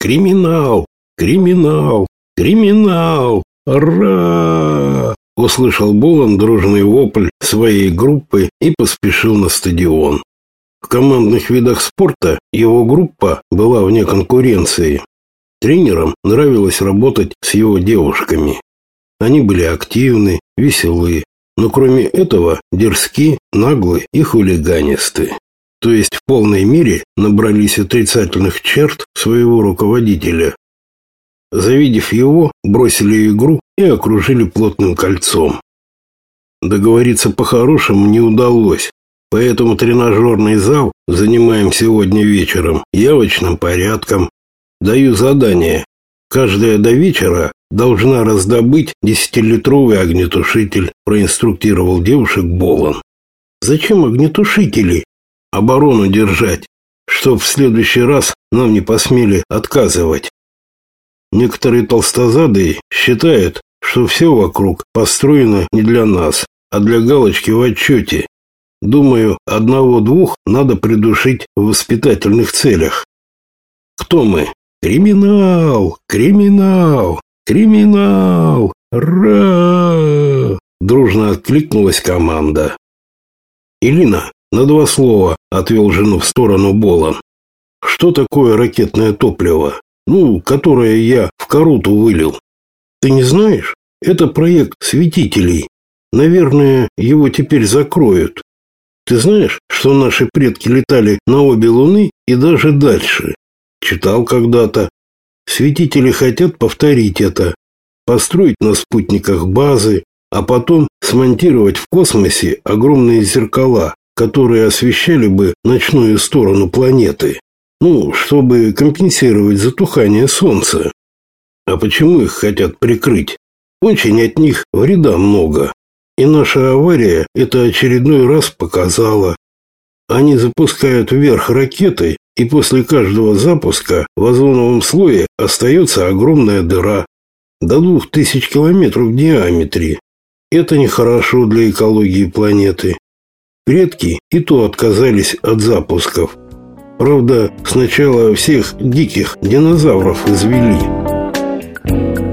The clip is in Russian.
Криминал! Криминал! Криминал! Ра! Услышал Болон дружный вопль своей группы и поспешил на стадион. В командных видах спорта его группа была вне конкуренции. Тренерам нравилось работать с его девушками. Они были активны, веселы, но кроме этого дерзки, наглы и хулиганисты. То есть в полной мере набрались отрицательных черт своего руководителя. Завидев его, бросили игру и окружили плотным кольцом. Договориться по-хорошему не удалось, поэтому тренажерный зал занимаем сегодня вечером явочным порядком. Даю задание. Каждая до вечера должна раздобыть десятилитровый огнетушитель, проинструктировал девушек Болон. Зачем огнетушители? Оборону держать, чтоб в следующий раз нам не посмели отказывать. Некоторые толстозадые считают, что все вокруг построено не для нас, а для галочки в отчете. Думаю, одного-двух надо придушить в воспитательных целях. Кто мы? Криминал! Криминал! Криминал! Ра! Дружно откликнулась команда. Илина на два слова отвел жену в сторону Болон. Что такое ракетное топливо? Ну, которое я в коруту вылил. Ты не знаешь? Это проект светителей. Наверное, его теперь закроют. Ты знаешь, что наши предки летали на обе луны и даже дальше? Читал когда-то. Светители хотят повторить это. Построить на спутниках базы, а потом смонтировать в космосе огромные зеркала, которые освещали бы ночную сторону планеты. Ну, чтобы компенсировать затухание солнца. А почему их хотят прикрыть? Очень от них вреда много. И наша авария это очередной раз показала. Они запускают вверх ракеты, и после каждого запуска в озоновом слое остается огромная дыра до двух тысяч километров в диаметре. Это нехорошо для экологии планеты. Предки и то отказались от запусков. Правда, сначала всех диких динозавров извели.